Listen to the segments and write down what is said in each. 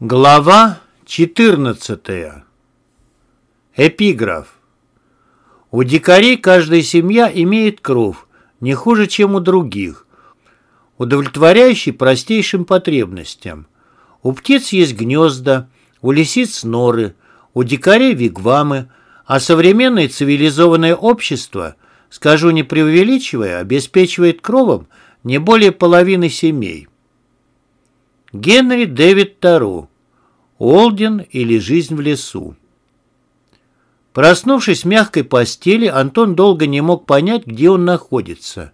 Глава 14. Эпиграф. У дикарей каждая семья имеет кров, не хуже, чем у других, удовлетворяющий простейшим потребностям. У птиц есть гнезда, у лисиц норы, у дикарей вигвамы, а современное цивилизованное общество, скажу не преувеличивая, обеспечивает кровом не более половины семей. Генри Дэвид Тару. Олден или жизнь в лесу. Проснувшись в мягкой постели, Антон долго не мог понять, где он находится.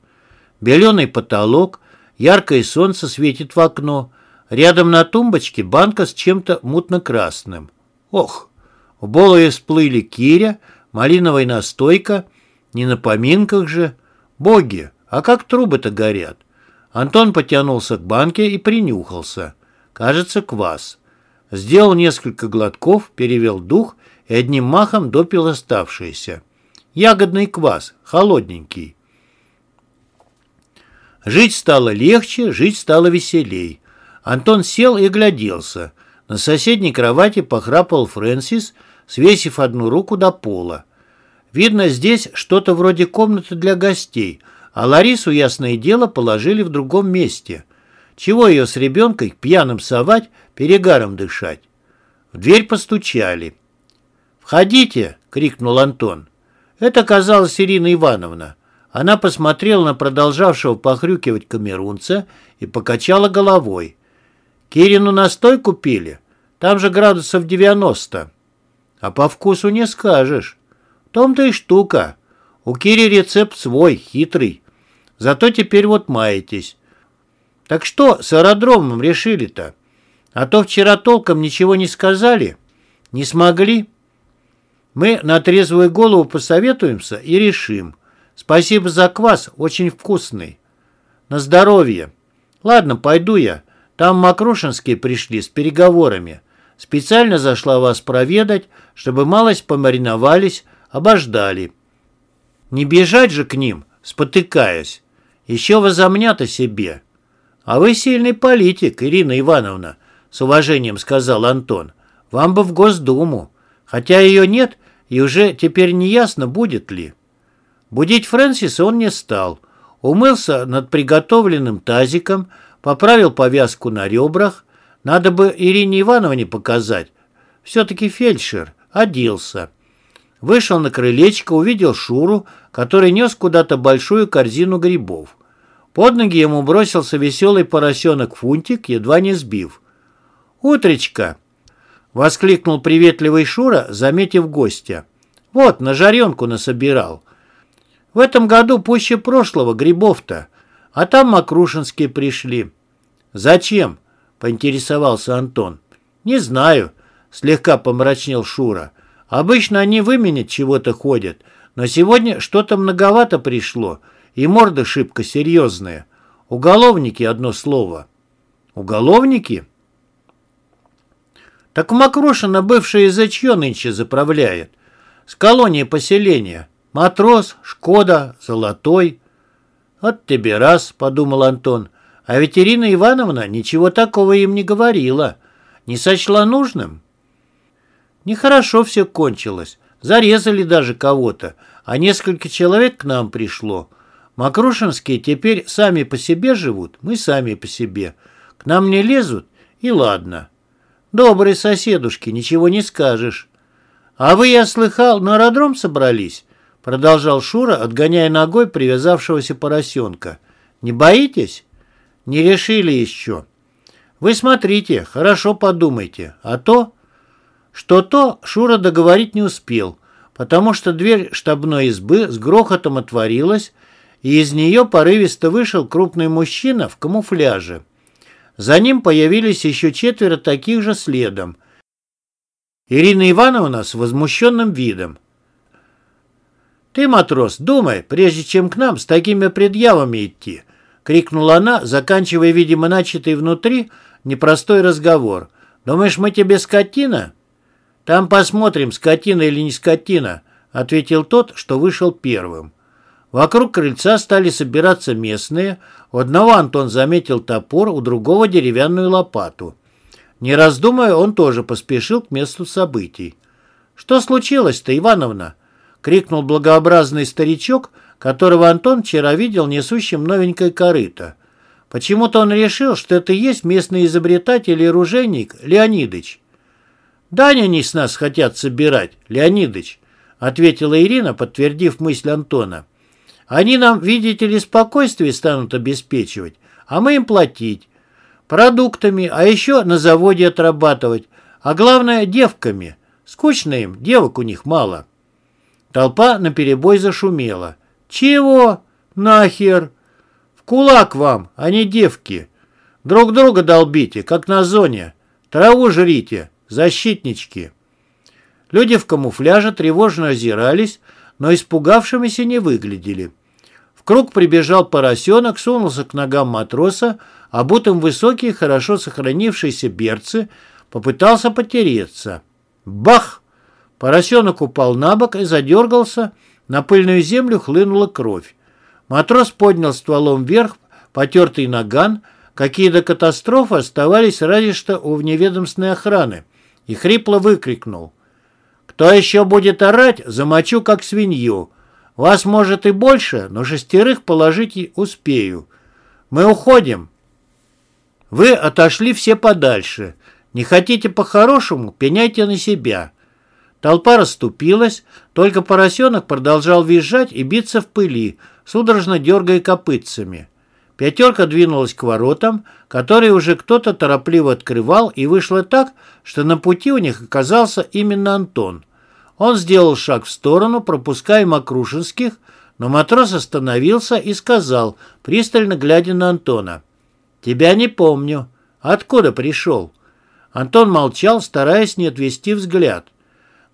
Беленый потолок, яркое солнце светит в окно. Рядом на тумбочке банка с чем-то мутно-красным. Ох! В голове всплыли киря, малиновая настойка. Не на поминках же. Боги, а как трубы-то горят? Антон потянулся к банке и принюхался. Кажется, квас. Сделал несколько глотков, перевел дух и одним махом допил оставшееся. Ягодный квас, холодненький. Жить стало легче, жить стало веселей. Антон сел и гляделся. На соседней кровати похрапал Фрэнсис, свесив одну руку до пола. Видно, здесь что-то вроде комнаты для гостей, а Ларису, ясное дело, положили в другом месте. Чего ее с ребенкой пьяным совать, перегаром дышать? В дверь постучали. «Входите!» — крикнул Антон. Это оказалась Ирина Ивановна. Она посмотрела на продолжавшего похрюкивать камерунца и покачала головой. «Кирину настой купили? Там же градусов 90. А по вкусу не скажешь. В том-то и штука. У Кири рецепт свой, хитрый. Зато теперь вот маетесь. Так что с аэродромом решили-то? А то вчера толком ничего не сказали. Не смогли. Мы на трезвую голову посоветуемся и решим. Спасибо за квас, очень вкусный. На здоровье. Ладно, пойду я. Там Макрушинские пришли с переговорами. Специально зашла вас проведать, чтобы малость помариновались, обождали. Не бежать же к ним, спотыкаясь. Еще возомнят о себе. А вы сильный политик, Ирина Ивановна, с уважением сказал Антон. Вам бы в Госдуму. Хотя ее нет, и уже теперь не ясно, будет ли. Будить Фрэнсиса он не стал. Умылся над приготовленным тазиком, поправил повязку на ребрах. Надо бы Ирине Ивановне показать. Все-таки фельдшер. Оделся. Вышел на крылечко, увидел Шуру, который нес куда-то большую корзину грибов. Под ноги ему бросился веселый поросенок Фунтик, едва не сбив. «Утречка!» — воскликнул приветливый Шура, заметив гостя. «Вот, на жаренку насобирал. В этом году пуще прошлого грибов-то, а там Макрушинские пришли». «Зачем?» — поинтересовался Антон. «Не знаю», — слегка помрачнел Шура. Обычно они выменять чего-то ходят, но сегодня что-то многовато пришло, и морда шибко серьезная. Уголовники, одно слово. Уголовники? Так Макрошина бывшее язычье нынче заправляет. С колонии поселения. Матрос, Шкода, Золотой. Вот тебе раз, подумал Антон. А ведь Ирина Ивановна ничего такого им не говорила. Не сочла нужным. Нехорошо все кончилось. Зарезали даже кого-то, а несколько человек к нам пришло. Макрушинские теперь сами по себе живут, мы сами по себе. К нам не лезут, и ладно. Добрые соседушки, ничего не скажешь. А вы, я слыхал, на аэродром собрались? Продолжал Шура, отгоняя ногой привязавшегося поросенка. Не боитесь? Не решили еще. Вы смотрите, хорошо подумайте, а то... Что то Шура договорить не успел, потому что дверь штабной избы с грохотом отворилась, и из нее порывисто вышел крупный мужчина в камуфляже. За ним появились еще четверо таких же следом. Ирина Ивановна с возмущенным видом. «Ты, матрос, думай, прежде чем к нам с такими предъявами идти!» — крикнула она, заканчивая, видимо, начатый внутри непростой разговор. «Думаешь, мы тебе скотина?» «Там посмотрим, скотина или не скотина», — ответил тот, что вышел первым. Вокруг крыльца стали собираться местные. У одного Антон заметил топор, у другого деревянную лопату. Не раздумывая, он тоже поспешил к месту событий. «Что случилось-то, Ивановна?» — крикнул благообразный старичок, которого Антон вчера видел несущим новенькое корыто. Почему-то он решил, что это и есть местный изобретатель и оружейник Леонидыч. «Даня не с нас хотят собирать, Леонидыч», — ответила Ирина, подтвердив мысль Антона. «Они нам, видите ли, спокойствие станут обеспечивать, а мы им платить. Продуктами, а еще на заводе отрабатывать, а главное девками. Скучно им, девок у них мало». Толпа наперебой зашумела. «Чего? Нахер? В кулак вам, а не девки. Друг друга долбите, как на зоне. Траву жрите, защитнички». Люди в камуфляже тревожно озирались, но испугавшимися не выглядели. В круг прибежал поросенок, сунулся к ногам матроса, обутым высокие, хорошо сохранившиеся берцы, попытался потереться. Бах! Поросенок упал на бок и задергался, на пыльную землю хлынула кровь. Матрос поднял стволом вверх потертый наган, какие до катастрофы оставались разве что у вневедомственной охраны, и хрипло выкрикнул. «Кто еще будет орать, замочу как свинью. Вас, может, и больше, но шестерых положить успею. Мы уходим». Вы отошли все подальше. Не хотите по-хорошему, пеняйте на себя. Толпа расступилась, только поросенок продолжал визжать и биться в пыли, судорожно дергая копытцами. Пятерка двинулась к воротам, которые уже кто-то торопливо открывал, и вышло так, что на пути у них оказался именно Антон. Он сделал шаг в сторону, пропуская Макрушинских, но матрос остановился и сказал, пристально глядя на Антона, «Тебя не помню. Откуда пришел?» Антон молчал, стараясь не отвести взгляд.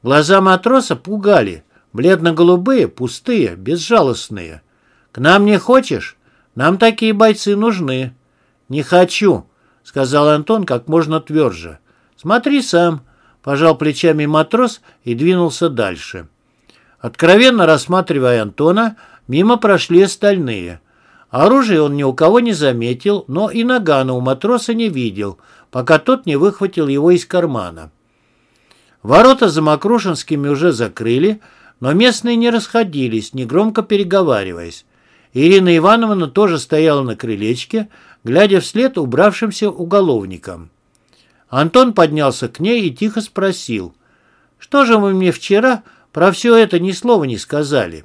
Глаза матроса пугали, бледно-голубые, пустые, безжалостные. «К нам не хочешь? Нам такие бойцы нужны». «Не хочу», — сказал Антон как можно тверже. «Смотри сам», — пожал плечами матрос и двинулся дальше. Откровенно рассматривая Антона, мимо прошли остальные. Оружие он ни у кого не заметил, но и нагана у матроса не видел, пока тот не выхватил его из кармана. Ворота за Макрушинскими уже закрыли, но местные не расходились, негромко переговариваясь. Ирина Ивановна тоже стояла на крылечке, глядя вслед убравшимся уголовникам. Антон поднялся к ней и тихо спросил, «Что же вы мне вчера про все это ни слова не сказали?»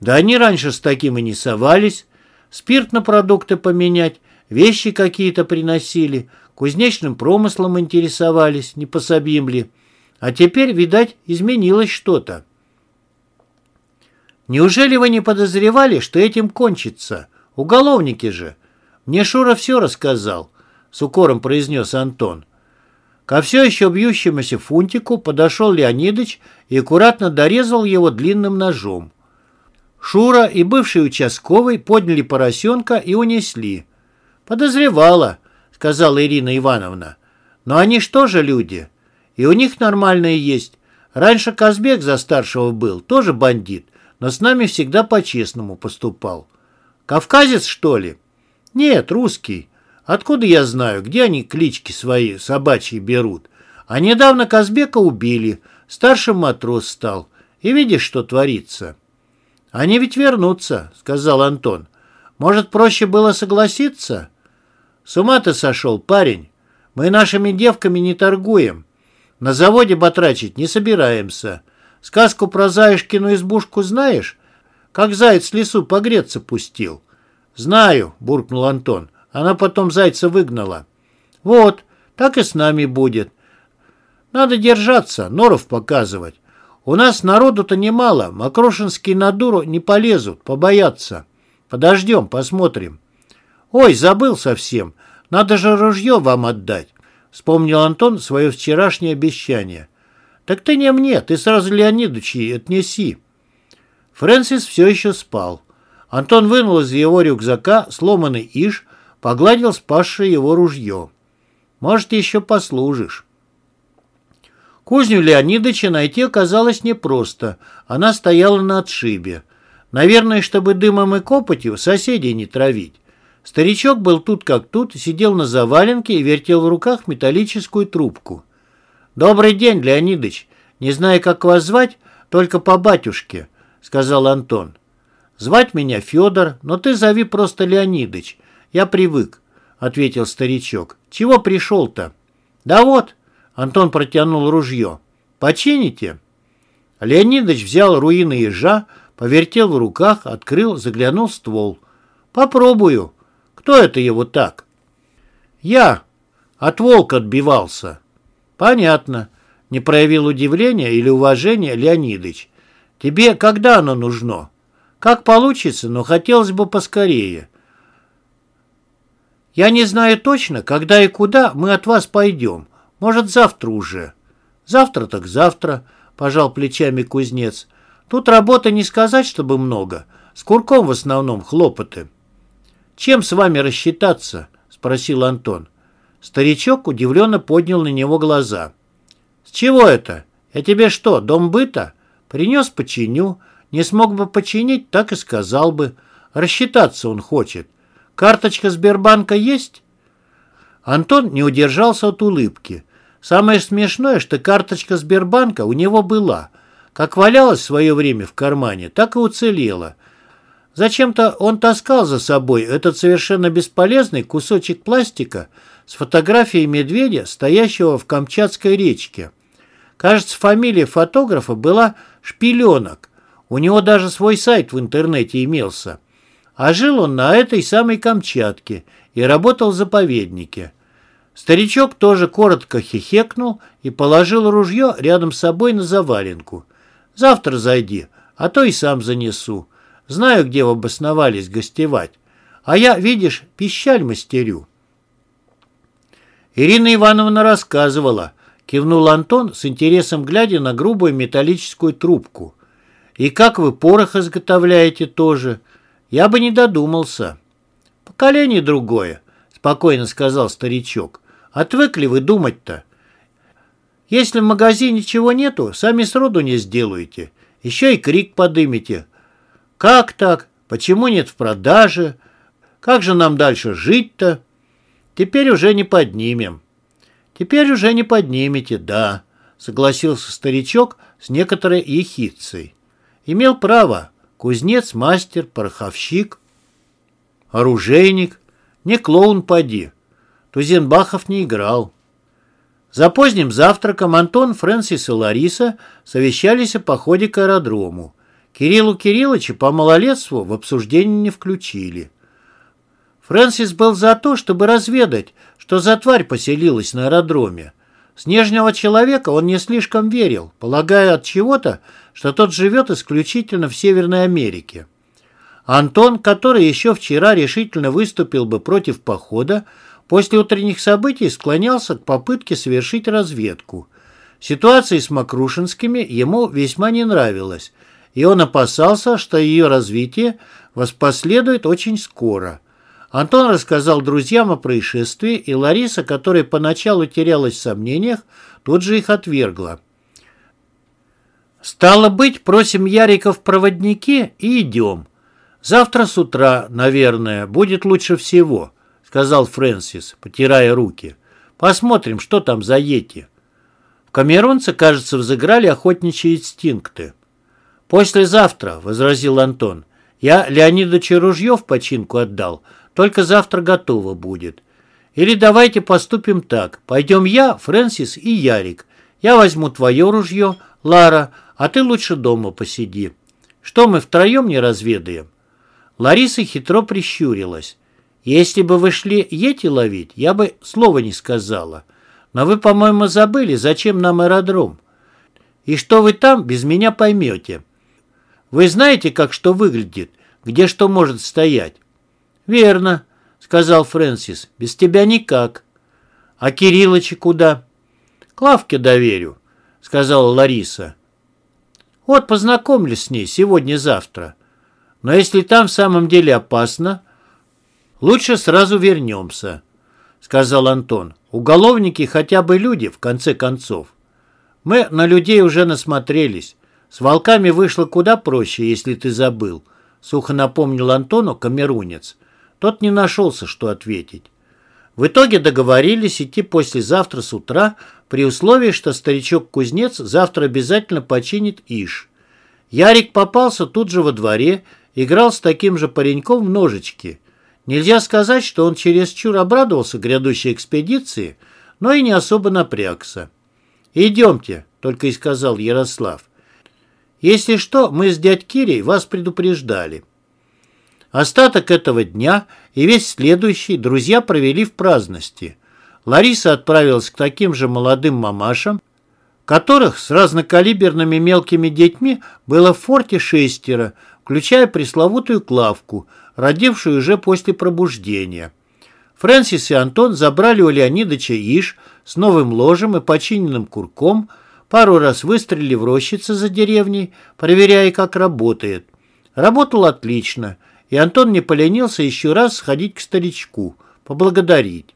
«Да они раньше с таким и не совались. Спирт на продукты поменять, вещи какие-то приносили, кузнечным промыслом интересовались, не пособим ли». А теперь, видать, изменилось что-то. Неужели вы не подозревали, что этим кончится? Уголовники же. Мне Шура все рассказал, с укором произнес Антон. Ко все еще бьющемуся фунтику подошел Леонидыч и аккуратно дорезал его длинным ножом. Шура и бывший участковый подняли поросенка и унесли. «Подозревала», — сказала Ирина Ивановна. «Но они что же люди? И у них нормальные есть. Раньше Казбек за старшего был, тоже бандит, но с нами всегда по-честному поступал. Кавказец, что ли? Нет, русский. Откуда я знаю, где они клички свои собачьи берут? А недавно Казбека убили, старшим матрос стал. И видишь, что творится. Они ведь вернутся, сказал Антон. Может, проще было согласиться? С ума ты сошел, парень. Мы нашими девками не торгуем. На заводе батрачить не собираемся. Сказку про Заюшкину избушку знаешь? Как заяц в лесу погреться пустил. Знаю, буркнул Антон. Она потом зайца выгнала. Вот, так и с нами будет. Надо держаться, норов показывать. У нас народу-то немало, Макрошинские на дуру не полезут, побоятся. Подождем, посмотрим. Ой, забыл совсем. Надо же ружье вам отдать. Вспомнил Антон свое вчерашнее обещание. «Так ты не мне, ты сразу Леонидычи отнеси». Фрэнсис все еще спал. Антон вынул из его рюкзака сломанный иш, погладил спасшее его ружье. «Может, еще послужишь». Кузню Леонидыча найти оказалось непросто. Она стояла на отшибе. Наверное, чтобы дымом и копотью соседей не травить. Старичок был тут как тут, сидел на заваленке и вертел в руках металлическую трубку. «Добрый день, Леонидыч. Не знаю, как вас звать, только по батюшке», — сказал Антон. «Звать меня Федор, но ты зови просто Леонидыч. Я привык», — ответил старичок. «Чего пришел-то?» «Да вот», — Антон протянул ружье. «Почините?» Леонидыч взял руины ежа, повертел в руках, открыл, заглянул в ствол. «Попробую. Кто это его так?» «Я. От волка отбивался». «Понятно», — не проявил удивления или уважения Леонидыч. «Тебе когда оно нужно?» «Как получится, но хотелось бы поскорее». «Я не знаю точно, когда и куда мы от вас пойдем. Может, завтра уже». «Завтра так завтра», — пожал плечами кузнец. «Тут работы не сказать, чтобы много. С курком в основном хлопоты». «Чем с вами рассчитаться?» — спросил Антон. Старичок удивленно поднял на него глаза. «С чего это? Я тебе что, дом быта? Принес починю. Не смог бы починить, так и сказал бы. Рассчитаться он хочет. Карточка Сбербанка есть?» Антон не удержался от улыбки. Самое смешное, что карточка Сбербанка у него была. Как валялась в свое время в кармане, так и уцелела. Зачем-то он таскал за собой этот совершенно бесполезный кусочек пластика с фотографией медведя, стоящего в Камчатской речке. Кажется, фамилия фотографа была Шпиленок. У него даже свой сайт в интернете имелся. А жил он на этой самой Камчатке и работал в заповеднике. Старичок тоже коротко хихекнул и положил ружье рядом с собой на заваленку. «Завтра зайди, а то и сам занесу. Знаю, где вы обосновались гостевать. А я, видишь, пищаль мастерю». Ирина Ивановна рассказывала, кивнул Антон с интересом глядя на грубую металлическую трубку. «И как вы порох изготовляете тоже? Я бы не додумался». «Поколение другое», — спокойно сказал старичок. «Отвыкли вы думать-то. Если в магазине ничего нету, сами сроду не сделаете. Еще и крик подымете. Как так? Почему нет в продаже? Как же нам дальше жить-то?» Теперь уже не поднимем. Теперь уже не поднимете, да, согласился старичок с некоторой ехидцей. Имел право. Кузнец, мастер, пороховщик, оружейник. Не клоун поди. Тузенбахов не играл. За поздним завтраком Антон, Фрэнсис и Лариса совещались о походе к аэродрому. Кириллу Кирилловича по малолетству в обсуждение не включили. Фрэнсис был за то, чтобы разведать, что за тварь поселилась на аэродроме. Снежного человека он не слишком верил, полагая от чего-то, что тот живет исключительно в Северной Америке. Антон, который еще вчера решительно выступил бы против похода, после утренних событий склонялся к попытке совершить разведку. Ситуация с Макрушинскими ему весьма не нравилась, и он опасался, что ее развитие воспоследует очень скоро – Антон рассказал друзьям о происшествии, и Лариса, которая поначалу терялась в сомнениях, тут же их отвергла. «Стало быть, просим Ярика в проводники и идем. Завтра с утра, наверное, будет лучше всего», сказал Фрэнсис, потирая руки. «Посмотрим, что там за йети». В камерунце, кажется, взыграли охотничьи инстинкты. «Послезавтра», — возразил Антон, — «я Леонидовичу ружье в починку отдал, только завтра готово будет. Или давайте поступим так. Пойдем я, Фрэнсис и Ярик. Я возьму твое ружье, Лара, а ты лучше дома посиди. Что мы втроем не разведаем?» Лариса хитро прищурилась. «Если бы вы шли ети ловить, я бы слова не сказала. Но вы, по-моему, забыли, зачем нам аэродром. И что вы там без меня поймете. Вы знаете, как что выглядит, где что может стоять. «Верно», — сказал Фрэнсис. «Без тебя никак». «А Кириллыча куда?» «Клавке доверю», — сказала Лариса. «Вот познакомлюсь с ней сегодня-завтра. Но если там в самом деле опасно, лучше сразу вернемся», — сказал Антон. «Уголовники хотя бы люди, в конце концов. Мы на людей уже насмотрелись. С волками вышло куда проще, если ты забыл», — сухо напомнил Антону камерунец. Тот не нашелся, что ответить. В итоге договорились идти послезавтра с утра при условии, что старичок-кузнец завтра обязательно починит Иш. Ярик попался тут же во дворе, играл с таким же пареньком в ножички. Нельзя сказать, что он чересчур обрадовался грядущей экспедиции, но и не особо напрягся. «Идемте», — только и сказал Ярослав. «Если что, мы с дядь Кирей вас предупреждали». Остаток этого дня и весь следующий друзья провели в праздности. Лариса отправилась к таким же молодым мамашам, которых с разнокалиберными мелкими детьми было в форте шестеро, включая пресловутую Клавку, родившую уже после пробуждения. Фрэнсис и Антон забрали у Леонидыча Иш с новым ложем и починенным курком, пару раз выстрелили в рощице за деревней, проверяя, как работает. Работал отлично – и Антон не поленился еще раз сходить к старичку, поблагодарить.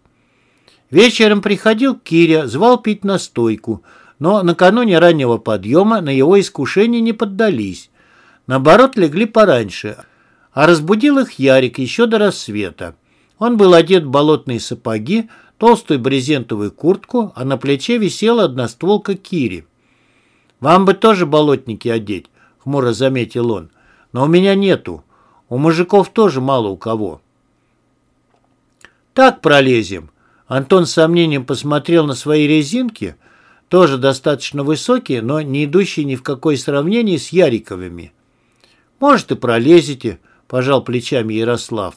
Вечером приходил Киря, звал пить настойку, но накануне раннего подъема на его искушение не поддались. Наоборот, легли пораньше, а разбудил их Ярик еще до рассвета. Он был одет в болотные сапоги, толстую брезентовую куртку, а на плече висела одностволка Кири. «Вам бы тоже болотники одеть», — хмуро заметил он, — «но у меня нету. У мужиков тоже мало у кого. Так пролезем. Антон с сомнением посмотрел на свои резинки, тоже достаточно высокие, но не идущие ни в какое сравнение с Яриковыми. Может и пролезете, пожал плечами Ярослав.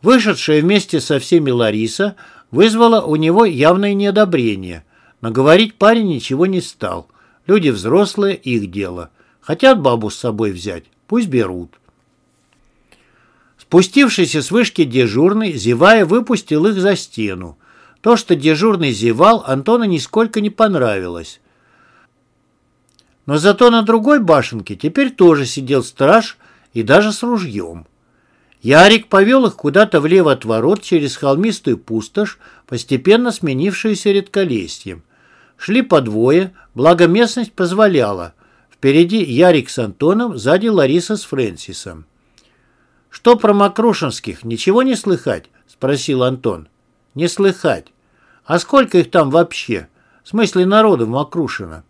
Вышедшая вместе со всеми Лариса вызвала у него явное неодобрение, но говорить парень ничего не стал. Люди взрослые, их дело. Хотят бабу с собой взять, пусть берут. Спустившийся с вышки дежурный, зевая, выпустил их за стену. То, что дежурный зевал, Антона нисколько не понравилось. Но зато на другой башенке теперь тоже сидел страж и даже с ружьем. Ярик повел их куда-то влево от ворот через холмистую пустошь, постепенно сменившуюся редколесьем. Шли по двое, благо местность позволяла. Впереди Ярик с Антоном, сзади Лариса с Фрэнсисом. «Что про Макрушинских? Ничего не слыхать?» — спросил Антон. «Не слыхать. А сколько их там вообще? В смысле народу в Макрушино?»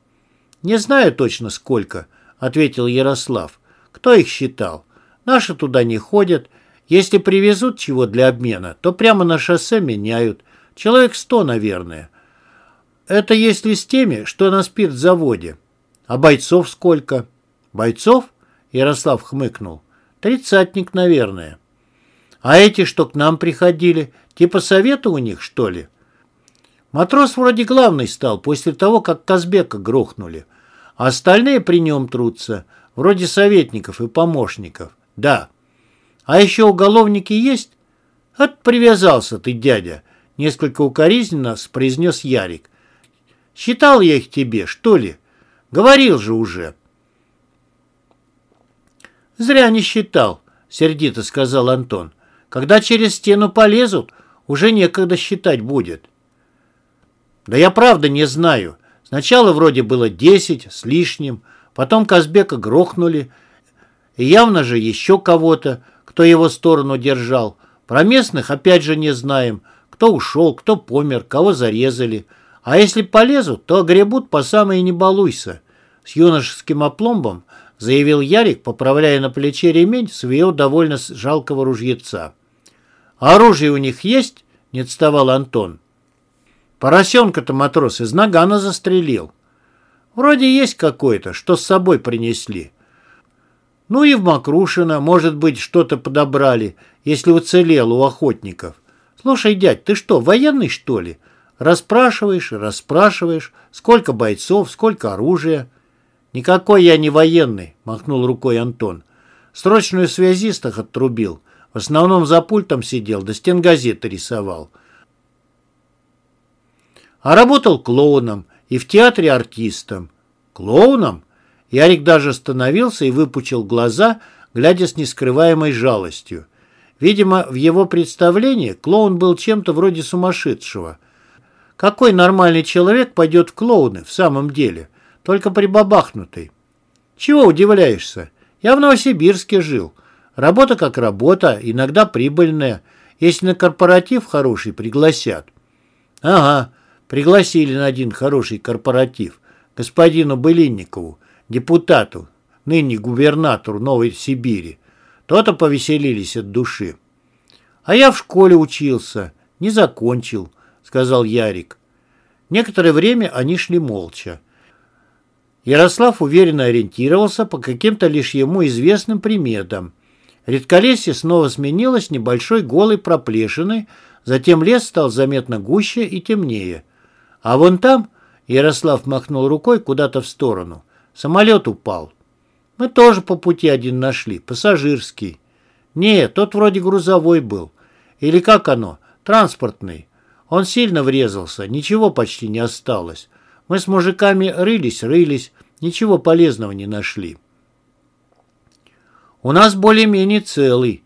«Не знаю точно сколько», — ответил Ярослав. «Кто их считал? Наши туда не ходят. Если привезут чего для обмена, то прямо на шоссе меняют. Человек сто, наверное. Это если с теми, что на спиртзаводе. А бойцов сколько?» «Бойцов?» — Ярослав хмыкнул. Тридцатник, наверное. А эти, что к нам приходили, типа совета у них, что ли? Матрос вроде главный стал после того, как Казбека грохнули. А остальные при нем трутся, вроде советников и помощников. Да. А еще уголовники есть? От привязался ты, дядя, несколько укоризненно произнес Ярик. Считал я их тебе, что ли? Говорил же уже. «Зря не считал», — сердито сказал Антон. «Когда через стену полезут, уже некогда считать будет». «Да я правда не знаю. Сначала вроде было десять с лишним, потом Казбека грохнули, и явно же еще кого-то, кто его сторону держал. Про местных опять же не знаем, кто ушел, кто помер, кого зарезали. А если полезут, то огребут по самой не балуйся». С юношеским опломбом заявил Ярик, поправляя на плече ремень своего довольно жалкого ружьеца. «А оружие у них есть?» — не отставал Антон. «Поросенка-то матрос из нагана застрелил. Вроде есть какой-то, что с собой принесли. Ну и в Макрушино, может быть, что-то подобрали, если уцелел у охотников. Слушай, дядь, ты что, военный, что ли? Расспрашиваешь, расспрашиваешь, сколько бойцов, сколько оружия». «Никакой я не военный», — махнул рукой Антон. «Срочную связистах отрубил. В основном за пультом сидел, да стенгазеты рисовал. А работал клоуном и в театре артистом. Клоуном? Ярик даже остановился и выпучил глаза, глядя с нескрываемой жалостью. Видимо, в его представлении клоун был чем-то вроде сумасшедшего. Какой нормальный человек пойдет в клоуны в самом деле? Только прибабахнутый. Чего удивляешься? Я в Новосибирске жил. Работа как работа, иногда прибыльная. Если на корпоратив хороший пригласят. Ага, пригласили на один хороший корпоратив. Господину Былинникову, депутату, ныне губернатору Новой Сибири. То-то повеселились от души. А я в школе учился, не закончил, сказал Ярик. Некоторое время они шли молча. Ярослав уверенно ориентировался по каким-то лишь ему известным приметам. Редколесье снова сменилось небольшой голой проплешиной, затем лес стал заметно гуще и темнее. А вон там, Ярослав махнул рукой куда-то в сторону, самолет упал. Мы тоже по пути один нашли, пассажирский. Не, тот вроде грузовой был. Или как оно, транспортный. Он сильно врезался, ничего почти не осталось. Мы с мужиками рылись, рылись, ничего полезного не нашли. У нас более-менее целый.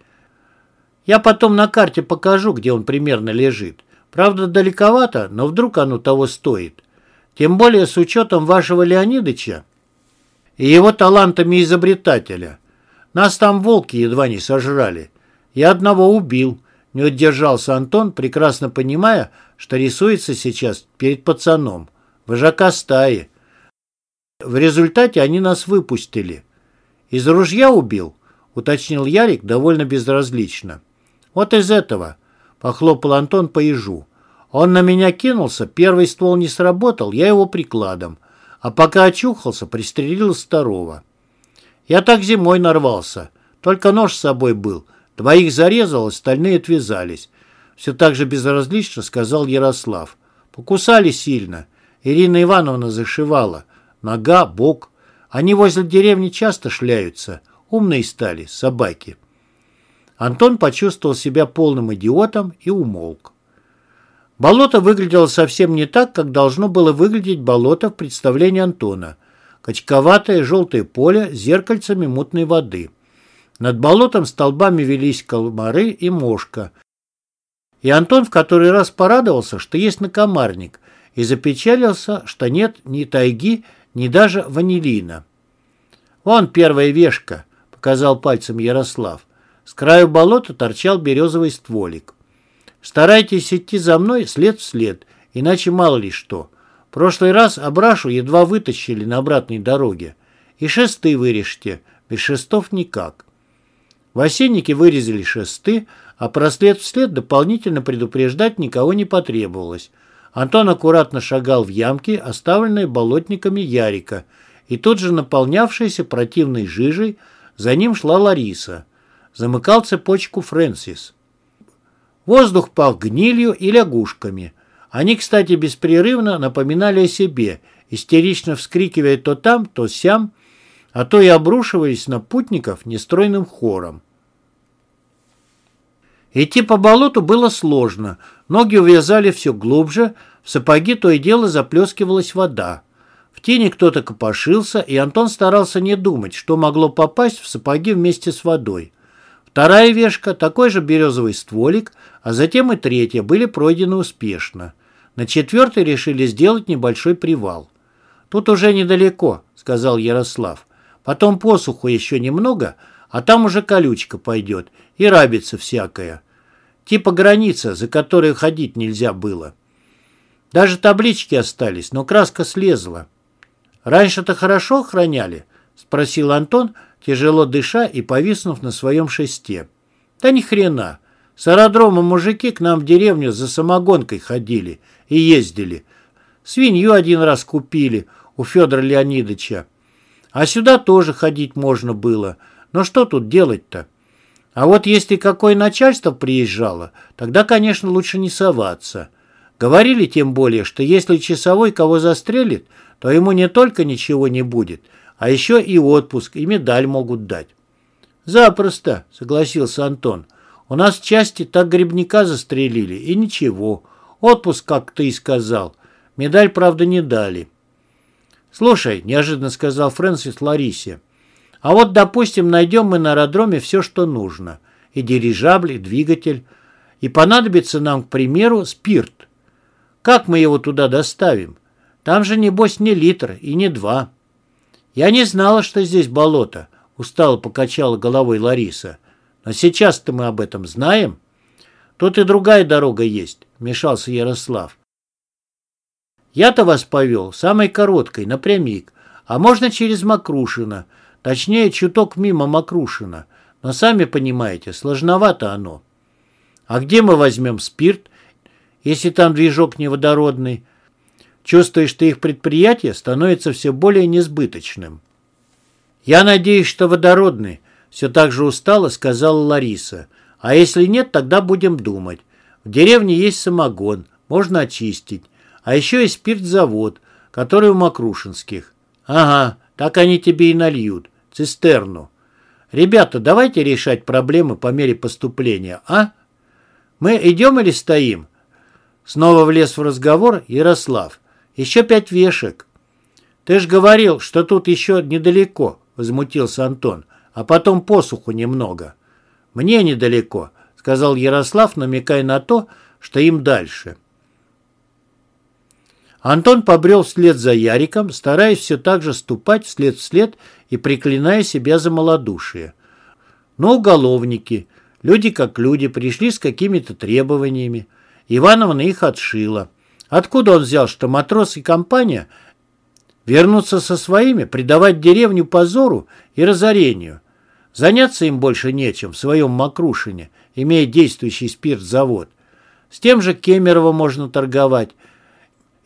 Я потом на карте покажу, где он примерно лежит. Правда, далековато, но вдруг оно того стоит. Тем более с учетом вашего Леонидыча и его талантами изобретателя. Нас там волки едва не сожрали. Я одного убил. Не удержался Антон, прекрасно понимая, что рисуется сейчас перед пацаном. Вожака стаи. В результате они нас выпустили. Из ружья убил? уточнил Ярик довольно безразлично. Вот из этого, похлопал Антон по ежу. Он на меня кинулся, первый ствол не сработал, я его прикладом. А пока очухался, пристрелил второго. Я так зимой нарвался. Только нож с собой был. Двоих зарезал, остальные отвязались. Все так же безразлично сказал Ярослав. Покусали сильно. Ирина Ивановна зашивала. Нога, бок. Они возле деревни часто шляются. Умные стали, собаки. Антон почувствовал себя полным идиотом и умолк. Болото выглядело совсем не так, как должно было выглядеть болото в представлении Антона. Качковатое желтое поле с зеркальцами мутной воды. Над болотом столбами велись калмары и мошка. И Антон в который раз порадовался, что есть накомарник, и запечалился, что нет ни тайги, ни даже ванилина. «Вон первая вешка», показал пальцем Ярослав. С краю болота торчал березовый стволик. Старайтесь идти за мной след в след, иначе мало ли что. В прошлый раз Абрашу едва вытащили на обратной дороге. И шесты вырежьте, без шестов никак. В осеннике вырезали шесты, а про след в след дополнительно предупреждать никого не потребовалось. Антон аккуратно шагал в ямке, оставленные болотниками Ярика, и тут же наполнявшейся противной жижей за ним шла Лариса. Замыкал цепочку Фрэнсис. Воздух пах гнилью и лягушками. Они, кстати, беспрерывно напоминали о себе, истерично вскрикивая то там, то сям, а то и обрушиваясь на путников нестройным хором. Идти по болоту было сложно, ноги увязали все глубже, в сапоги то и дело заплескивалась вода. В тени кто-то копошился, и Антон старался не думать, что могло попасть в сапоги вместе с водой. Вторая вешка, такой же березовый стволик, а затем и третья были пройдены успешно. На четвертой решили сделать небольшой привал. «Тут уже недалеко», — сказал Ярослав. «Потом посуху еще немного, а там уже колючка пойдет и рабица всякая. Типа граница, за которой ходить нельзя было. Даже таблички остались, но краска слезла. «Раньше-то хорошо охраняли?» — спросил Антон, тяжело дыша и повиснув на своем шесте. «Да ни хрена. С аэродрома мужики к нам в деревню за самогонкой ходили и ездили. Свинью один раз купили у Федора Леонидовича. А сюда тоже ходить можно было. Но что тут делать-то? А вот если какое начальство приезжало, тогда, конечно, лучше не соваться. Говорили тем более, что если часовой кого застрелит, то ему не только ничего не будет, а еще и отпуск, и медаль могут дать. «Запросто», — согласился Антон. «У нас в части так грибника застрелили, и ничего. Отпуск, как ты и сказал. Медаль, правда, не дали». «Слушай», — неожиданно сказал Фрэнсис Ларисе, «а вот, допустим, найдем мы на аэродроме все, что нужно. И дирижабль, и двигатель. И понадобится нам, к примеру, спирт. Как мы его туда доставим? Там же, небось, не литр и не два. Я не знала, что здесь болото, устало покачала головой Лариса. Но сейчас-то мы об этом знаем. Тут и другая дорога есть, вмешался Ярослав. Я-то вас повел самой короткой, напрямик, а можно через Макрушина, точнее, чуток мимо Макрушина. Но сами понимаете, сложновато оно. А где мы возьмем спирт, если там движок неводородный? Чувствуешь, что их предприятие становится все более несбыточным. Я надеюсь, что водородный, все так же устало сказала Лариса. А если нет, тогда будем думать. В деревне есть самогон, можно очистить. А еще есть спиртзавод, который у Макрушинских. Ага, так они тебе и нальют. Цистерну. Ребята, давайте решать проблемы по мере поступления, а? Мы идем или стоим? Снова влез в разговор Ярослав. Еще пять вешек. Ты ж говорил, что тут еще недалеко, возмутился Антон. А потом посуху немного. Мне недалеко, сказал Ярослав, намекая на то, что им дальше. Антон побрел вслед за Яриком, стараясь все так же ступать вслед вслед и приклиная себя за малодушие. Но уголовники, люди как люди, пришли с какими-то требованиями. Ивановна их отшила. Откуда он взял, что матрос и компания вернутся со своими, предавать деревню позору и разорению? Заняться им больше нечем в своем Макрушине, имея действующий спиртзавод. С тем же Кемерово можно торговать,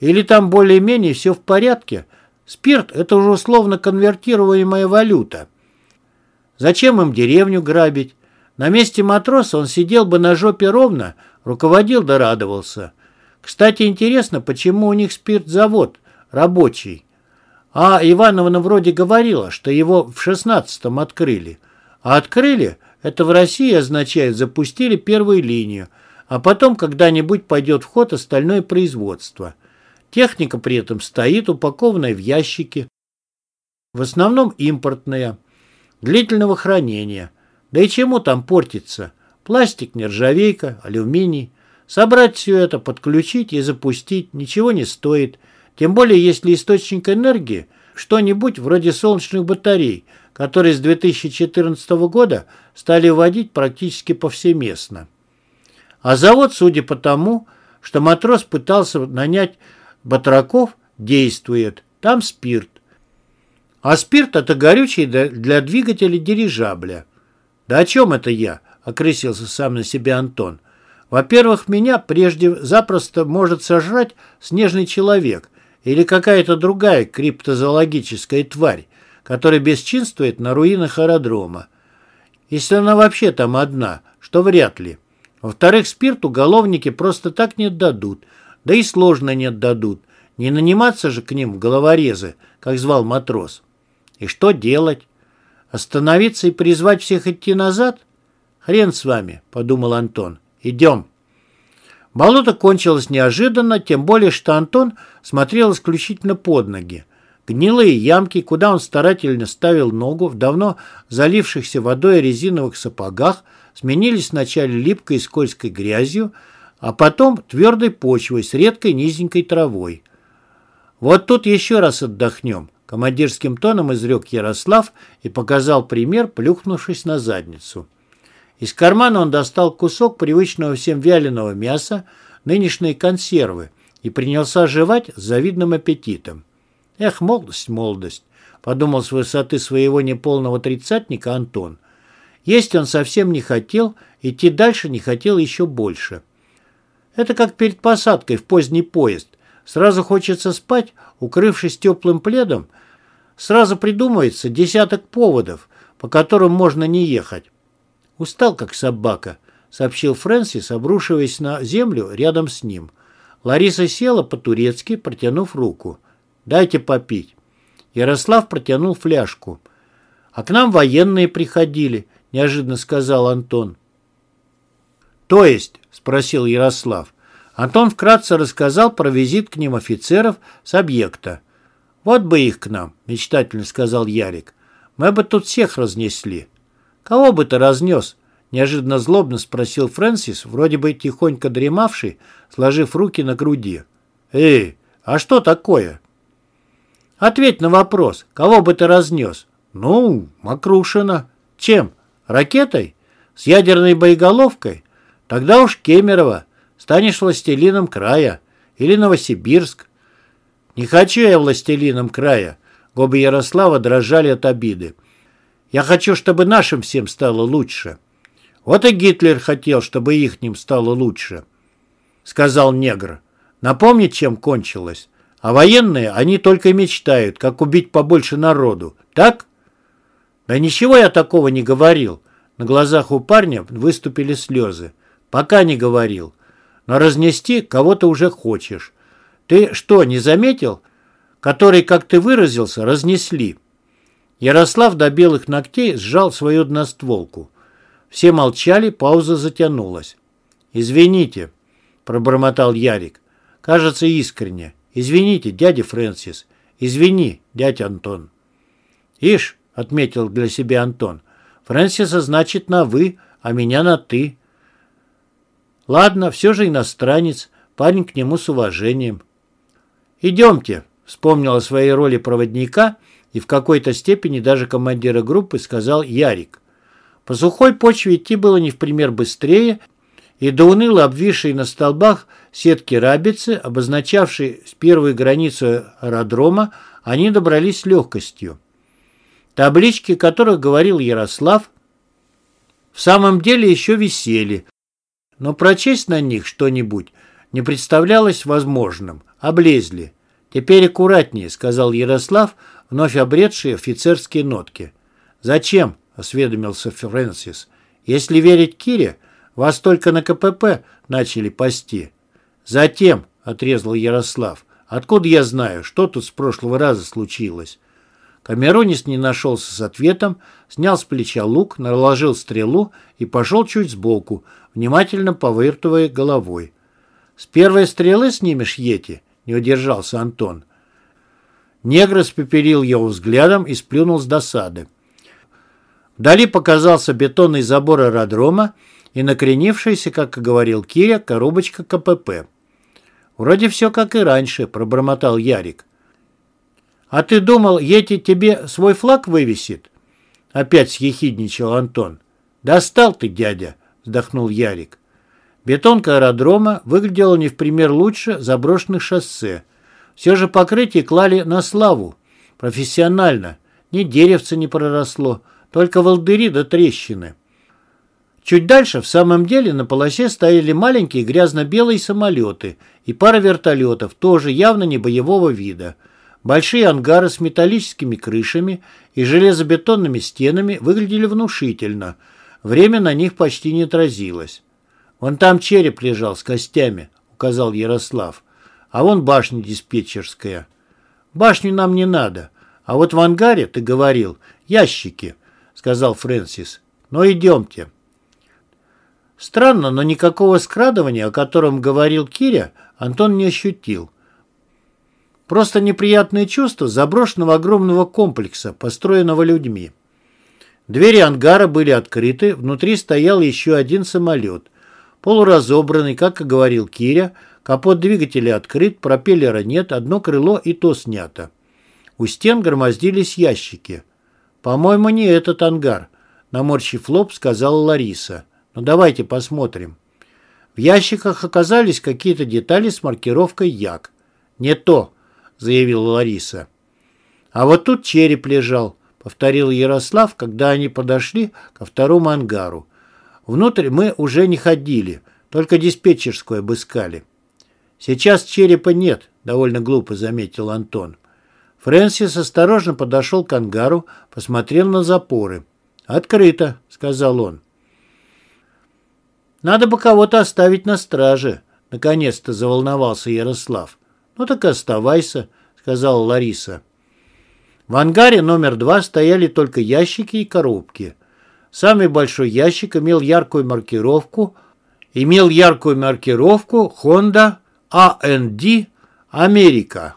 или там более-менее все в порядке? Спирт – это уже условно конвертируемая валюта. Зачем им деревню грабить? На месте матроса он сидел бы на жопе ровно, руководил да радовался. Кстати, интересно, почему у них спиртзавод рабочий? А Ивановна вроде говорила, что его в шестнадцатом открыли. А открыли – это в России означает запустили первую линию, а потом когда-нибудь пойдет в ход остальное производство – Техника при этом стоит, упакованная в ящики, в основном импортная, длительного хранения. Да и чему там портиться? Пластик, нержавейка, алюминий. Собрать все это, подключить и запустить ничего не стоит. Тем более, если источник энергии что-нибудь вроде солнечных батарей, которые с 2014 года стали вводить практически повсеместно. А завод, судя по тому, что матрос пытался нанять Батраков действует. Там спирт. А спирт – это горючий для двигателя дирижабля. Да о чем это я? Окрысился сам на себя Антон. Во-первых, меня прежде запросто может сожрать снежный человек или какая-то другая криптозоологическая тварь, которая бесчинствует на руинах аэродрома. Если она вообще там одна, что вряд ли. Во-вторых, спирт уголовники просто так не отдадут – да и сложно не отдадут. Не наниматься же к ним в головорезы, как звал матрос. И что делать? Остановиться и призвать всех идти назад? Хрен с вами, подумал Антон. Идем. Болото кончилось неожиданно, тем более, что Антон смотрел исключительно под ноги. Гнилые ямки, куда он старательно ставил ногу в давно залившихся водой резиновых сапогах, сменились вначале липкой и скользкой грязью, а потом твердой почвой с редкой низенькой травой. «Вот тут еще раз отдохнем», — командирским тоном изрек Ярослав и показал пример, плюхнувшись на задницу. Из кармана он достал кусок привычного всем вяленого мяса, нынешние консервы, и принялся жевать с завидным аппетитом. «Эх, молодость, молодость», — подумал с высоты своего неполного тридцатника Антон. Есть он совсем не хотел, идти дальше не хотел еще больше. Это как перед посадкой в поздний поезд. Сразу хочется спать, укрывшись теплым пледом. Сразу придумается десяток поводов, по которым можно не ехать. «Устал, как собака», — сообщил Фрэнсис, обрушиваясь на землю рядом с ним. Лариса села по-турецки, протянув руку. «Дайте попить». Ярослав протянул фляжку. «А к нам военные приходили», — неожиданно сказал Антон. «То есть?» – спросил Ярослав. Антон вкратце рассказал про визит к ним офицеров с объекта. «Вот бы их к нам», – мечтательно сказал Ярик. «Мы бы тут всех разнесли». «Кого бы ты разнес?» – неожиданно злобно спросил Фрэнсис, вроде бы тихонько дремавший, сложив руки на груди. «Эй, а что такое?» «Ответь на вопрос. Кого бы ты разнес?» «Ну, Макрушина». «Чем? Ракетой?» С ядерной боеголовкой? Тогда уж Кемерово. Станешь властелином края. Или Новосибирск. Не хочу я властелином края. Губы Ярослава дрожали от обиды. Я хочу, чтобы нашим всем стало лучше. Вот и Гитлер хотел, чтобы их ним стало лучше, сказал негр. Напомнить, чем кончилось. А военные, они только мечтают, как убить побольше народу. Так? Да ничего я такого не говорил. На глазах у парня выступили слезы. Пока не говорил. Но разнести кого-то уже хочешь. Ты что, не заметил? Который, как ты выразился, разнесли. Ярослав до белых ногтей сжал свою одностволку. Все молчали, пауза затянулась. «Извините», — пробормотал Ярик. «Кажется, искренне. Извините, дядя Фрэнсис. Извини, дядя Антон». «Ишь», — отметил для себя Антон, «Фрэнсиса значит на «вы», а меня на «ты». Ладно, все же иностранец, парень к нему с уважением. «Идемте», — вспомнил о своей роли проводника и в какой-то степени даже командира группы сказал Ярик. По сухой почве идти было не в пример быстрее, и до уныло обвисшей на столбах сетки рабицы, обозначавшей первую границу аэродрома, они добрались с легкостью. Таблички, которых говорил Ярослав, в самом деле еще висели, но прочесть на них что-нибудь не представлялось возможным, облезли. «Теперь аккуратнее», — сказал Ярослав, вновь обретший офицерские нотки. «Зачем?» — осведомился Фрэнсис. «Если верить Кире, вас только на КПП начали пасти». «Затем», — отрезал Ярослав, — «откуда я знаю, что тут с прошлого раза случилось?» Камеронис не нашелся с ответом, снял с плеча лук, наложил стрелу и пошел чуть сбоку, внимательно повыртывая головой. «С первой стрелы снимешь, Йети?» — не удержался Антон. Негр испепелил его взглядом и сплюнул с досады. Вдали показался бетонный забор аэродрома и накренившаяся, как и говорил Киря, коробочка КПП. «Вроде все как и раньше», — пробормотал Ярик. «А ты думал, Ети тебе свой флаг вывесит?» Опять съехидничал Антон. «Достал ты, дядя», — вздохнул Ярик. Бетонка аэродрома выглядела не в пример лучше заброшенных шоссе. Все же покрытие клали на славу. Профессионально. Ни деревца не проросло, только волдыри до трещины. Чуть дальше, в самом деле, на полосе стояли маленькие грязно-белые самолеты и пара вертолетов, тоже явно не боевого вида. Большие ангары с металлическими крышами и железобетонными стенами выглядели внушительно. Время на них почти не отразилось. «Вон там череп лежал с костями», — указал Ярослав. «А вон башня диспетчерская». «Башню нам не надо. А вот в ангаре, ты говорил, ящики», — сказал Фрэнсис. «Но идемте». Странно, но никакого скрадывания, о котором говорил Киря, Антон не ощутил. Просто неприятное чувство заброшенного огромного комплекса, построенного людьми. Двери ангара были открыты, внутри стоял еще один самолет. Полуразобранный, как и говорил Киря, капот двигателя открыт, пропеллера нет, одно крыло и то снято. У стен громоздились ящики. «По-моему, не этот ангар», — наморщив лоб, сказала Лариса. «Ну давайте посмотрим». В ящиках оказались какие-то детали с маркировкой «Як». «Не то», — заявила Лариса. «А вот тут череп лежал», — повторил Ярослав, когда они подошли ко второму ангару. «Внутрь мы уже не ходили, только диспетчерскую обыскали». «Сейчас черепа нет», — довольно глупо заметил Антон. Фрэнсис осторожно подошел к ангару, посмотрел на запоры. «Открыто», — сказал он. «Надо бы кого-то оставить на страже», — наконец-то заволновался Ярослав. «Ну так оставайся», — сказала Лариса. В ангаре номер два стояли только ящики и коробки. Самый большой ящик имел яркую маркировку, имел яркую маркировку Honda AND Америка.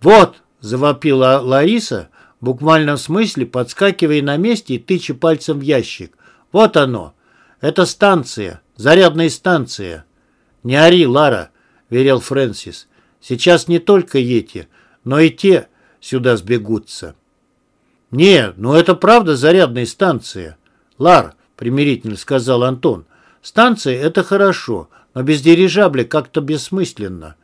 «Вот!» завопила Лариса, в буквальном смысле подскакивая на месте и тыча пальцем в ящик. «Вот оно! Это станция, зарядная станция!» «Не ори, Лара!» — верил Фрэнсис. «Сейчас не только эти, но и те сюда сбегутся». «Не, ну это правда зарядная станция!» «Лар!» — примирительно сказал Антон. «Станция — это хорошо, но без дирижабля как-то бессмысленно».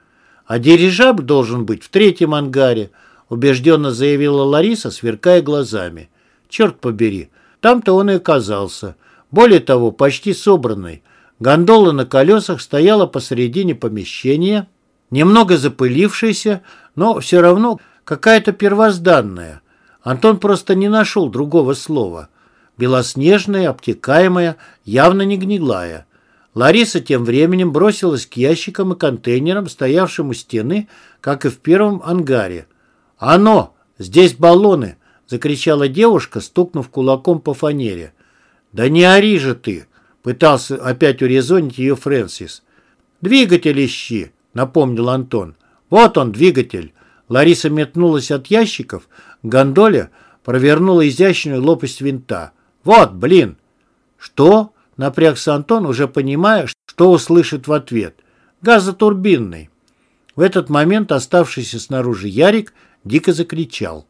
«А дирижабль должен быть в третьем ангаре», — убежденно заявила Лариса, сверкая глазами. «Черт побери, там-то он и оказался. Более того, почти собранный. Гондола на колесах стояла посередине помещения, немного запылившаяся, но все равно какая-то первозданная. Антон просто не нашел другого слова. Белоснежная, обтекаемая, явно не гнилая. Лариса тем временем бросилась к ящикам и контейнерам, стоявшим у стены, как и в первом ангаре. «Оно! Здесь баллоны!» — закричала девушка, стукнув кулаком по фанере. «Да не ори же ты!» — пытался опять урезонить ее Фрэнсис. «Двигатель ищи!» — напомнил Антон. «Вот он, двигатель!» Лариса метнулась от ящиков, к гондоле провернула изящную лопасть винта. «Вот, блин!» «Что?» — напрягся Антон, уже понимая, что услышит в ответ. «Газотурбинный». В этот момент оставшийся снаружи Ярик дико закричал.